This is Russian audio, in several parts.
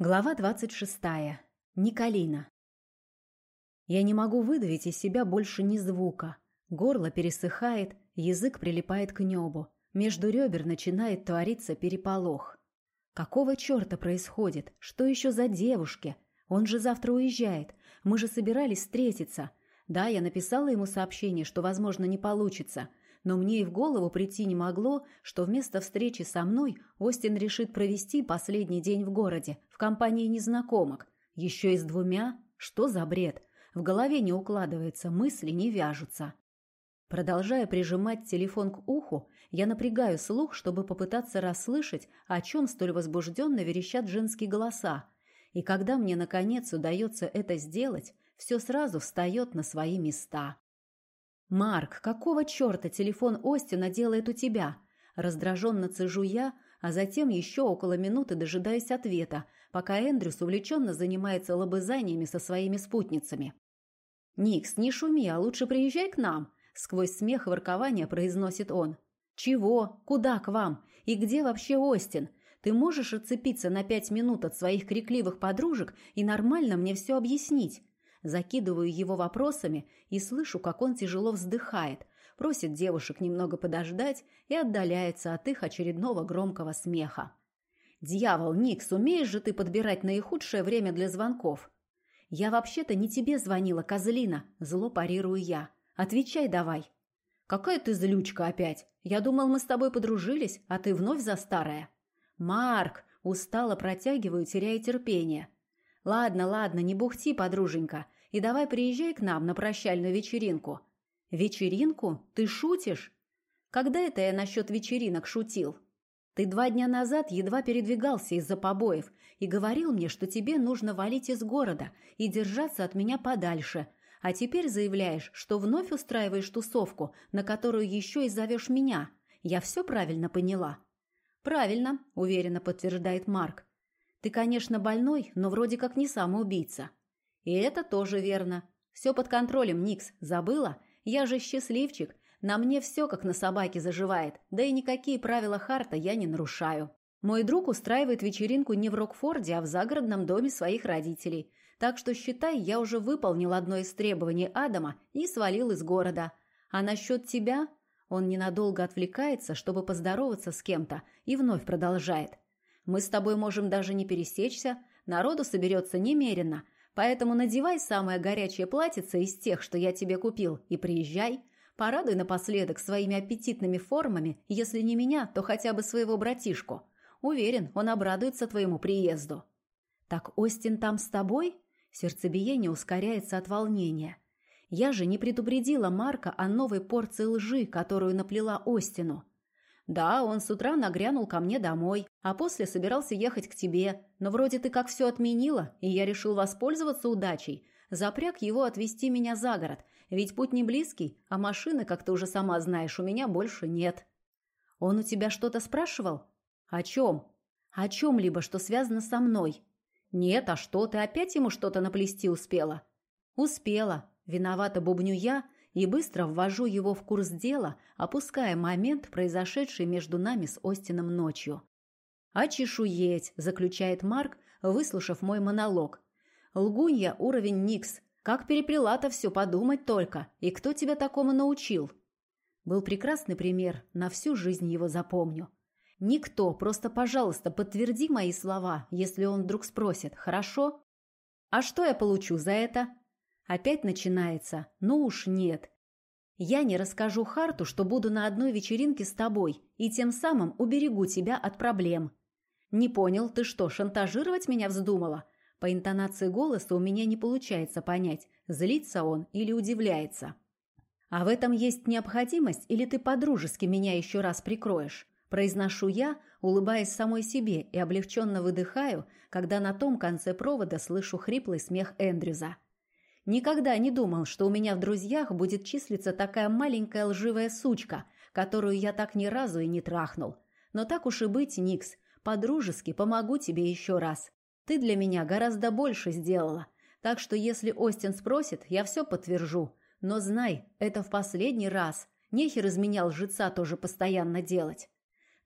Глава 26. Николина. Я не могу выдавить из себя больше ни звука. Горло пересыхает, язык прилипает к небу. Между ребер начинает твориться переполох. Какого черта происходит? Что еще за девушки? Он же завтра уезжает. Мы же собирались встретиться. Да, я написала ему сообщение, что, возможно, не получится но мне и в голову прийти не могло, что вместо встречи со мной Остин решит провести последний день в городе, в компании незнакомок. Еще и с двумя? Что за бред? В голове не укладывается, мысли не вяжутся. Продолжая прижимать телефон к уху, я напрягаю слух, чтобы попытаться расслышать, о чем столь возбужденно верещат женские голоса. И когда мне, наконец, удается это сделать, все сразу встает на свои места. «Марк, какого черта телефон Остина делает у тебя?» Раздраженно цежу я, а затем еще около минуты дожидаюсь ответа, пока Эндрюс увлеченно занимается лобызаниями со своими спутницами. «Никс, не шуми, а лучше приезжай к нам», — сквозь смех и воркование произносит он. «Чего? Куда к вам? И где вообще Остин? Ты можешь отцепиться на пять минут от своих крикливых подружек и нормально мне все объяснить? Закидываю его вопросами и слышу, как он тяжело вздыхает, просит девушек немного подождать и отдаляется от их очередного громкого смеха. «Дьявол, Ник, сумеешь же ты подбирать наихудшее время для звонков?» «Я вообще-то не тебе звонила, козлина», – зло парирую я. «Отвечай давай». «Какая ты злючка опять? Я думал, мы с тобой подружились, а ты вновь за старое». «Марк!» – устало протягиваю, теряя терпение. «Ладно, ладно, не бухти, подруженька, и давай приезжай к нам на прощальную вечеринку». «Вечеринку? Ты шутишь?» «Когда это я насчет вечеринок шутил?» «Ты два дня назад едва передвигался из-за побоев и говорил мне, что тебе нужно валить из города и держаться от меня подальше, а теперь заявляешь, что вновь устраиваешь тусовку, на которую еще и зовешь меня. Я все правильно поняла?» «Правильно», – уверенно подтверждает Марк. Ты, конечно, больной, но вроде как не самоубийца. И это тоже верно. Все под контролем, Никс. Забыла? Я же счастливчик. На мне все как на собаке заживает. Да и никакие правила Харта я не нарушаю. Мой друг устраивает вечеринку не в Рокфорде, а в загородном доме своих родителей. Так что, считай, я уже выполнил одно из требований Адама и свалил из города. А насчет тебя... Он ненадолго отвлекается, чтобы поздороваться с кем-то, и вновь продолжает. Мы с тобой можем даже не пересечься, народу соберется немерено, поэтому надевай самое горячее платьице из тех, что я тебе купил, и приезжай. Порадуй напоследок своими аппетитными формами, если не меня, то хотя бы своего братишку. Уверен, он обрадуется твоему приезду». «Так Остин там с тобой?» Сердцебиение ускоряется от волнения. Я же не предупредила Марка о новой порции лжи, которую наплела Остину. «Да, он с утра нагрянул ко мне домой, а после собирался ехать к тебе, но вроде ты как все отменила, и я решил воспользоваться удачей. Запряг его отвезти меня за город, ведь путь не близкий, а машины, как ты уже сама знаешь, у меня больше нет». «Он у тебя что-то спрашивал?» «О чем?» «О чем-либо, что связано со мной». «Нет, а что, ты опять ему что-то наплести успела?» «Успела. Виновата бубню я, и быстро ввожу его в курс дела, опуская момент, произошедший между нами с Остином ночью. «Очешуеть», – заключает Марк, выслушав мой монолог. «Лгунья – уровень Никс. Как переплела-то все, подумать только. И кто тебя такому научил?» Был прекрасный пример, на всю жизнь его запомню. «Никто, просто, пожалуйста, подтверди мои слова, если он вдруг спросит, хорошо?» «А что я получу за это?» Опять начинается. Ну уж нет. Я не расскажу Харту, что буду на одной вечеринке с тобой, и тем самым уберегу тебя от проблем. Не понял, ты что, шантажировать меня вздумала? По интонации голоса у меня не получается понять, злится он или удивляется. А в этом есть необходимость, или ты по-дружески меня еще раз прикроешь? Произношу я, улыбаясь самой себе и облегченно выдыхаю, когда на том конце провода слышу хриплый смех Эндрюза. Никогда не думал, что у меня в друзьях будет числиться такая маленькая лживая сучка, которую я так ни разу и не трахнул. Но так уж и быть, Никс, по-дружески помогу тебе еще раз. Ты для меня гораздо больше сделала. Так что если Остин спросит, я все подтвержу. Но знай, это в последний раз. Нехер из меня лжеца тоже постоянно делать.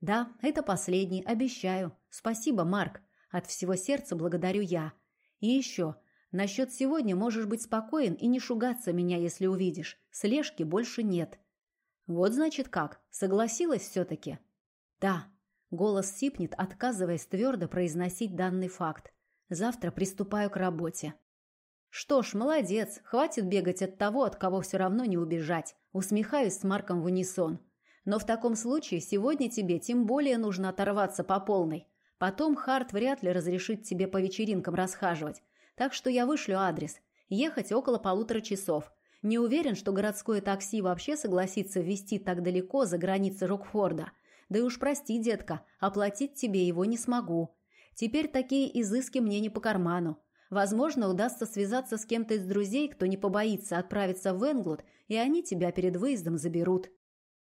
Да, это последний, обещаю. Спасибо, Марк. От всего сердца благодарю я. И еще, насчет сегодня можешь быть спокоен и не шугаться меня, если увидишь. Слежки больше нет. Вот значит как, согласилась все-таки? Да. Голос сипнет, отказываясь твердо произносить данный факт. Завтра приступаю к работе. Что ж, молодец, хватит бегать от того, от кого все равно не убежать. Усмехаюсь с Марком в унисон. Но в таком случае сегодня тебе тем более нужно оторваться по полной. Потом Харт вряд ли разрешит тебе по вечеринкам расхаживать. Так что я вышлю адрес. Ехать около полутора часов. Не уверен, что городское такси вообще согласится везти так далеко за границы Рокфорда. Да и уж прости, детка, оплатить тебе его не смогу. Теперь такие изыски мне не по карману. Возможно, удастся связаться с кем-то из друзей, кто не побоится отправиться в Энглуд, и они тебя перед выездом заберут.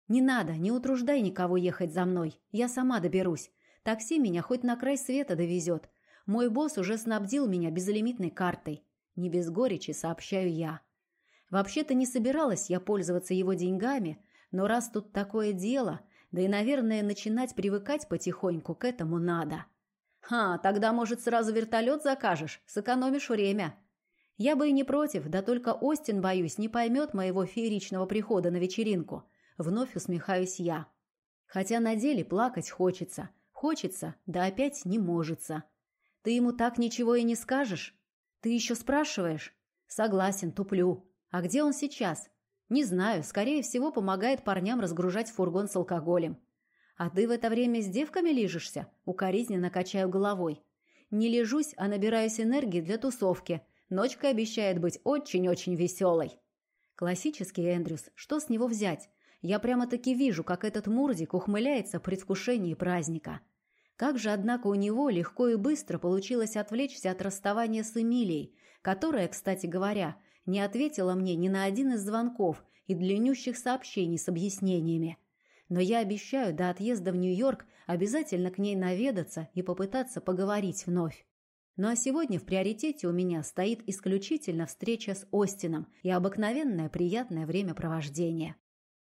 Не надо, не утруждай никого ехать за мной. Я сама доберусь. Такси меня хоть на край света довезет. Мой босс уже снабдил меня безлимитной картой. Не без горечи сообщаю я. Вообще-то не собиралась я пользоваться его деньгами, но раз тут такое дело, да и, наверное, начинать привыкать потихоньку к этому надо. «Ха, тогда, может, сразу вертолет закажешь? Сэкономишь время». Я бы и не против, да только Остин, боюсь, не поймет моего фееричного прихода на вечеринку. Вновь усмехаюсь я. Хотя на деле плакать хочется. Хочется, да опять не можется. Ты ему так ничего и не скажешь? Ты еще спрашиваешь? Согласен, туплю. А где он сейчас? Не знаю, скорее всего, помогает парням разгружать фургон с алкоголем. «А ты в это время с девками лижешься?» Укоризненно качаю головой. «Не лежусь, а набираюсь энергии для тусовки. Ночка обещает быть очень-очень веселой». Классический Эндрюс. Что с него взять? Я прямо-таки вижу, как этот Мурзик ухмыляется в предвкушении праздника. Как же, однако, у него легко и быстро получилось отвлечься от расставания с Эмилией, которая, кстати говоря, не ответила мне ни на один из звонков и длиннющих сообщений с объяснениями но я обещаю до отъезда в Нью-Йорк обязательно к ней наведаться и попытаться поговорить вновь. Ну а сегодня в приоритете у меня стоит исключительно встреча с Остином и обыкновенное приятное времяпровождение.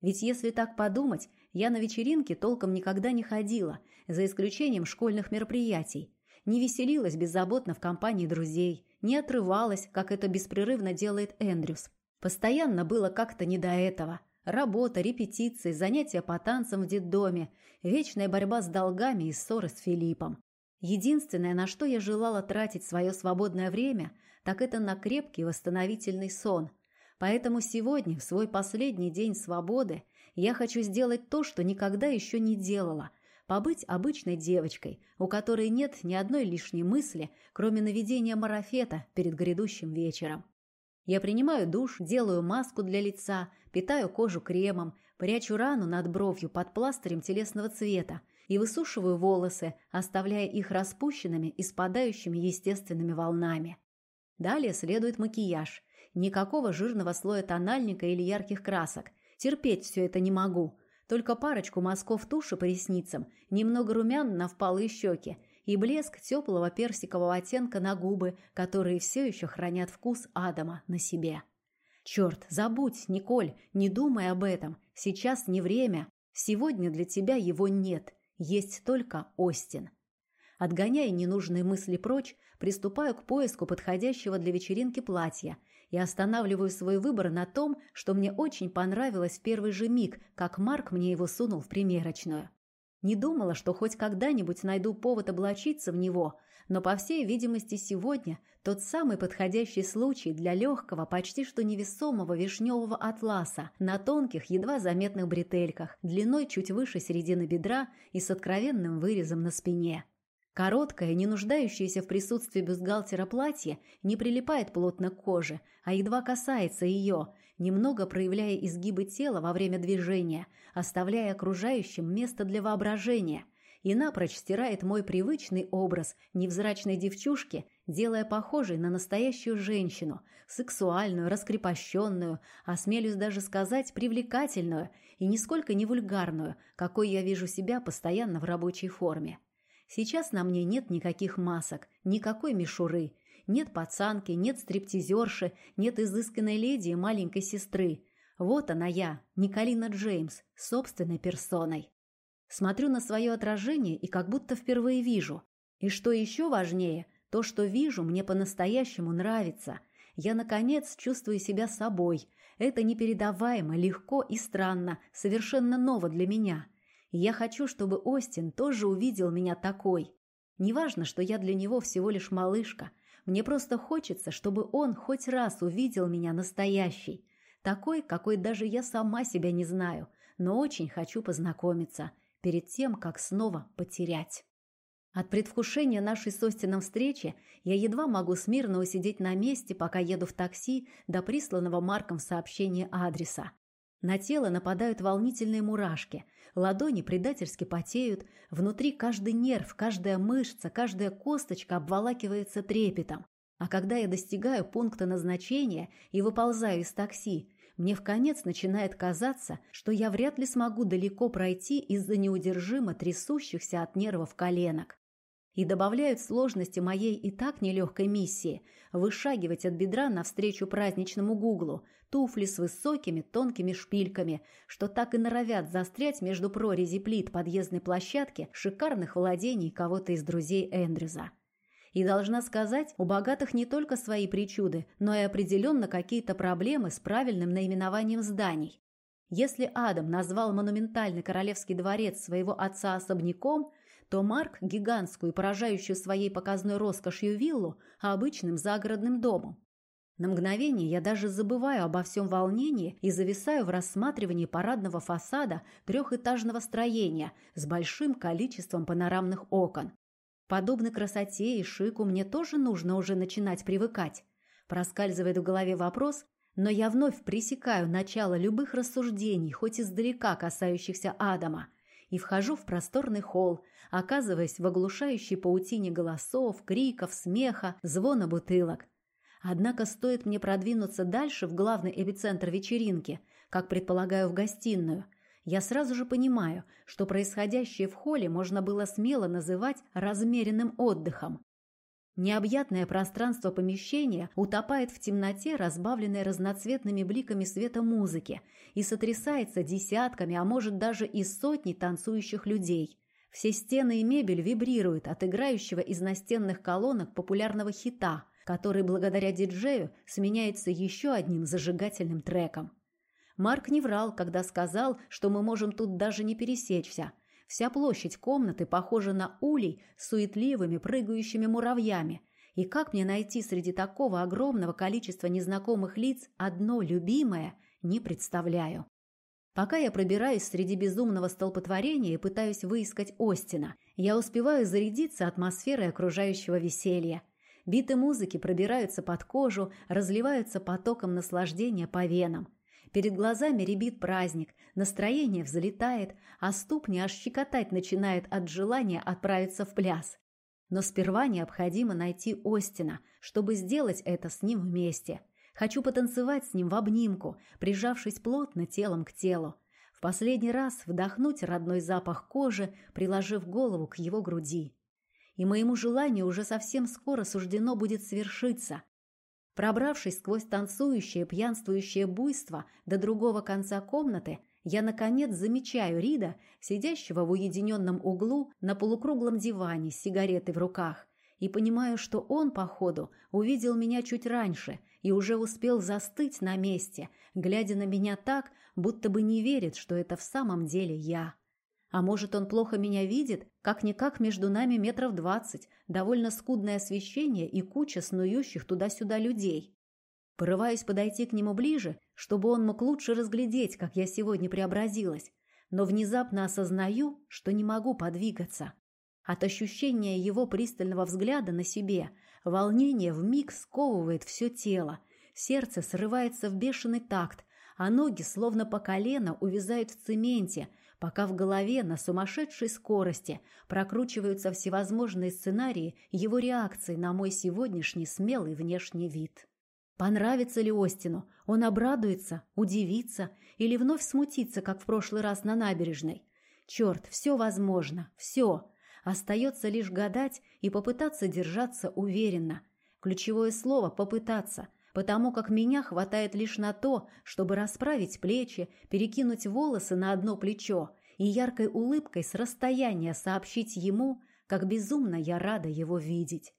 Ведь если так подумать, я на вечеринки толком никогда не ходила, за исключением школьных мероприятий. Не веселилась беззаботно в компании друзей, не отрывалась, как это беспрерывно делает Эндрюс. Постоянно было как-то не до этого. Работа, репетиции, занятия по танцам в детдоме, вечная борьба с долгами и ссоры с Филиппом. Единственное, на что я желала тратить свое свободное время, так это на крепкий восстановительный сон. Поэтому сегодня, в свой последний день свободы, я хочу сделать то, что никогда еще не делала – побыть обычной девочкой, у которой нет ни одной лишней мысли, кроме наведения марафета перед грядущим вечером. Я принимаю душ, делаю маску для лица, питаю кожу кремом, прячу рану над бровью под пластырем телесного цвета и высушиваю волосы, оставляя их распущенными и спадающими естественными волнами. Далее следует макияж. Никакого жирного слоя тональника или ярких красок. Терпеть все это не могу. Только парочку мазков туши по ресницам, немного румян на впалые щеки и блеск теплого персикового оттенка на губы, которые все еще хранят вкус Адама на себе. Черт, забудь, Николь, не думай об этом. Сейчас не время. Сегодня для тебя его нет. Есть только Остин. Отгоняя ненужные мысли прочь, приступаю к поиску подходящего для вечеринки платья и останавливаю свой выбор на том, что мне очень понравилось в первый же миг, как Марк мне его сунул в примерочную. Не думала, что хоть когда-нибудь найду повод облачиться в него, но, по всей видимости, сегодня тот самый подходящий случай для легкого, почти что невесомого вишневого атласа на тонких, едва заметных бретельках, длиной чуть выше середины бедра и с откровенным вырезом на спине. Короткое, не нуждающееся в присутствии бюстгальтера платье не прилипает плотно к коже, а едва касается ее, немного проявляя изгибы тела во время движения, оставляя окружающим место для воображения, и напрочь стирает мой привычный образ невзрачной девчушки, делая похожей на настоящую женщину, сексуальную, раскрепощенную, осмелюсь даже сказать, привлекательную и нисколько не вульгарную, какой я вижу себя постоянно в рабочей форме. Сейчас на мне нет никаких масок, никакой мишуры. Нет пацанки, нет стриптизерши, нет изысканной леди и маленькой сестры. Вот она я, Николина Джеймс, собственной персоной. Смотрю на свое отражение и как будто впервые вижу. И что еще важнее, то, что вижу, мне по-настоящему нравится. Я, наконец, чувствую себя собой. Это непередаваемо, легко и странно, совершенно ново для меня. И я хочу, чтобы Остин тоже увидел меня такой. Неважно, что я для него всего лишь малышка. Мне просто хочется, чтобы он хоть раз увидел меня настоящей. Такой, какой даже я сама себя не знаю, но очень хочу познакомиться перед тем, как снова потерять. От предвкушения нашей с Остином встречи я едва могу смирно усидеть на месте, пока еду в такси до присланного Марком сообщения адреса. На тело нападают волнительные мурашки, ладони предательски потеют, внутри каждый нерв, каждая мышца, каждая косточка обволакивается трепетом. А когда я достигаю пункта назначения и выползаю из такси, мне в конец начинает казаться, что я вряд ли смогу далеко пройти из-за неудержимо трясущихся от нервов коленок и добавляют сложности моей и так нелегкой миссии – вышагивать от бедра навстречу праздничному гуглу, туфли с высокими тонкими шпильками, что так и норовят застрять между прорези плит подъездной площадки шикарных владений кого-то из друзей Эндрюза. И должна сказать, у богатых не только свои причуды, но и определенно какие-то проблемы с правильным наименованием зданий. Если Адам назвал монументальный королевский дворец своего отца особняком – то Марк – гигантскую, поражающую своей показной роскошью виллу, а обычным загородным домом. На мгновение я даже забываю обо всем волнении и зависаю в рассматривании парадного фасада трехэтажного строения с большим количеством панорамных окон. Подобной красоте и шику мне тоже нужно уже начинать привыкать. Проскальзывает в голове вопрос, но я вновь пресекаю начало любых рассуждений, хоть издалека касающихся Адама – и вхожу в просторный холл, оказываясь в оглушающей паутине голосов, криков, смеха, звона бутылок. Однако стоит мне продвинуться дальше в главный эпицентр вечеринки, как предполагаю в гостиную, я сразу же понимаю, что происходящее в холле можно было смело называть размеренным отдыхом. Необъятное пространство помещения утопает в темноте, разбавленной разноцветными бликами света музыки, и сотрясается десятками, а может даже и сотней танцующих людей. Все стены и мебель вибрируют от играющего из настенных колонок популярного хита, который благодаря диджею сменяется еще одним зажигательным треком. Марк не врал, когда сказал, что мы можем тут даже не пересечься – Вся площадь комнаты похожа на улей с суетливыми прыгающими муравьями. И как мне найти среди такого огромного количества незнакомых лиц одно любимое, не представляю. Пока я пробираюсь среди безумного столпотворения и пытаюсь выискать Остина, я успеваю зарядиться атмосферой окружающего веселья. Биты музыки пробираются под кожу, разливаются потоком наслаждения по венам. Перед глазами рябит праздник, настроение взлетает, а ступни аж щекотать начинает от желания отправиться в пляс. Но сперва необходимо найти Остина, чтобы сделать это с ним вместе. Хочу потанцевать с ним в обнимку, прижавшись плотно телом к телу. В последний раз вдохнуть родной запах кожи, приложив голову к его груди. И моему желанию уже совсем скоро суждено будет свершиться. Пробравшись сквозь танцующее, пьянствующее буйство до другого конца комнаты, я, наконец, замечаю Рида, сидящего в уединенном углу на полукруглом диване с сигаретой в руках, и понимаю, что он, походу, увидел меня чуть раньше и уже успел застыть на месте, глядя на меня так, будто бы не верит, что это в самом деле я. А может, он плохо меня видит? Как-никак между нами метров двадцать, довольно скудное освещение и куча снующих туда-сюда людей. Порываюсь подойти к нему ближе, чтобы он мог лучше разглядеть, как я сегодня преобразилась, но внезапно осознаю, что не могу подвигаться. От ощущения его пристального взгляда на себе волнение вмиг сковывает все тело, сердце срывается в бешеный такт, а ноги словно по колено увязают в цементе – пока в голове на сумасшедшей скорости прокручиваются всевозможные сценарии его реакции на мой сегодняшний смелый внешний вид. Понравится ли Остину? Он обрадуется, удивится или вновь смутится, как в прошлый раз на набережной? Черт, все возможно, все. Остается лишь гадать и попытаться держаться уверенно. Ключевое слово «попытаться», потому как меня хватает лишь на то, чтобы расправить плечи, перекинуть волосы на одно плечо и яркой улыбкой с расстояния сообщить ему, как безумно я рада его видеть.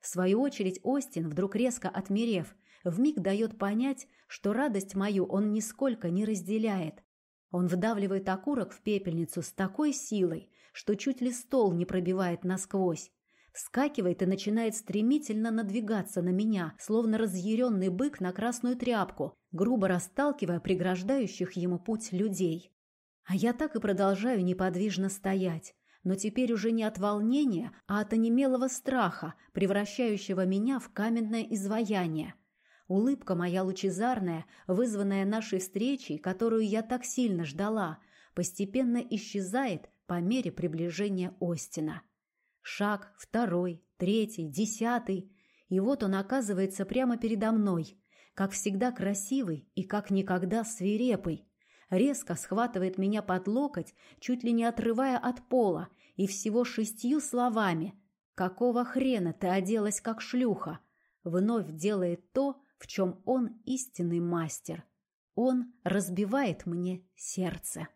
В свою очередь Остин, вдруг резко отмерев, вмиг дает понять, что радость мою он нисколько не разделяет. Он вдавливает окурок в пепельницу с такой силой, что чуть ли стол не пробивает насквозь. Вскакивает и начинает стремительно надвигаться на меня, словно разъяренный бык на красную тряпку, грубо расталкивая преграждающих ему путь людей. А я так и продолжаю неподвижно стоять, но теперь уже не от волнения, а от онемелого страха, превращающего меня в каменное изваяние. Улыбка моя лучезарная, вызванная нашей встречей, которую я так сильно ждала, постепенно исчезает по мере приближения Остина. Шаг, второй, третий, десятый, и вот он оказывается прямо передо мной, как всегда красивый и как никогда свирепый. Резко схватывает меня под локоть, чуть ли не отрывая от пола, и всего шестью словами «Какого хрена ты оделась как шлюха?» вновь делает то, в чем он истинный мастер. Он разбивает мне сердце.